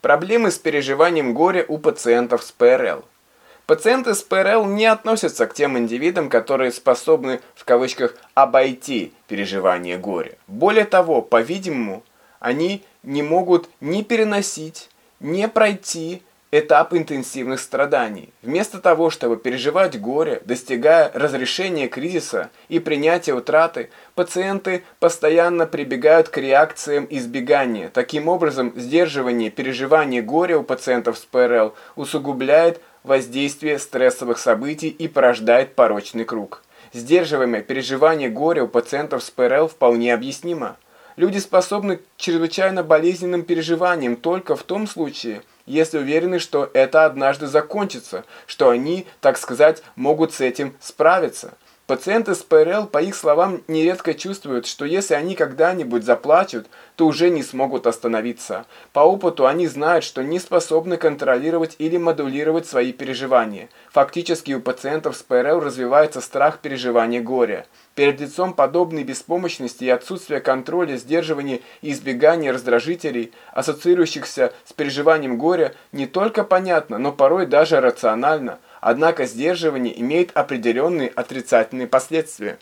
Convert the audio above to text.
Проблемы с переживанием горя у пациентов с ПРЛ. Пациенты с ПРЛ не относятся к тем индивидам, которые способны, в кавычках, обойти переживание горя. Более того, по-видимому, они не могут ни переносить, ни пройти этап интенсивных страданий. Вместо того, чтобы переживать горе, достигая разрешения кризиса и принятия утраты, пациенты постоянно прибегают к реакциям избегания. Таким образом, сдерживание переживания горя у пациентов с ПРЛ усугубляет воздействие стрессовых событий и порождает порочный круг. Сдерживаемое переживание горя у пациентов с ПРЛ вполне объяснимо. Люди способны к чрезвычайно болезненным переживаниям только в том случае, если уверены, что это однажды закончится, что они, так сказать, могут с этим справиться. Пациенты с ПРЛ, по их словам, нередко чувствуют, что если они когда-нибудь заплачут, то уже не смогут остановиться. По опыту они знают, что не способны контролировать или модулировать свои переживания. Фактически у пациентов с ПРЛ развивается страх переживания горя. Перед лицом подобной беспомощности и отсутствия контроля, сдерживания и избегания раздражителей, ассоциирующихся с переживанием горя, не только понятно, но порой даже рационально – Однако сдерживание имеет определенные отрицательные последствия.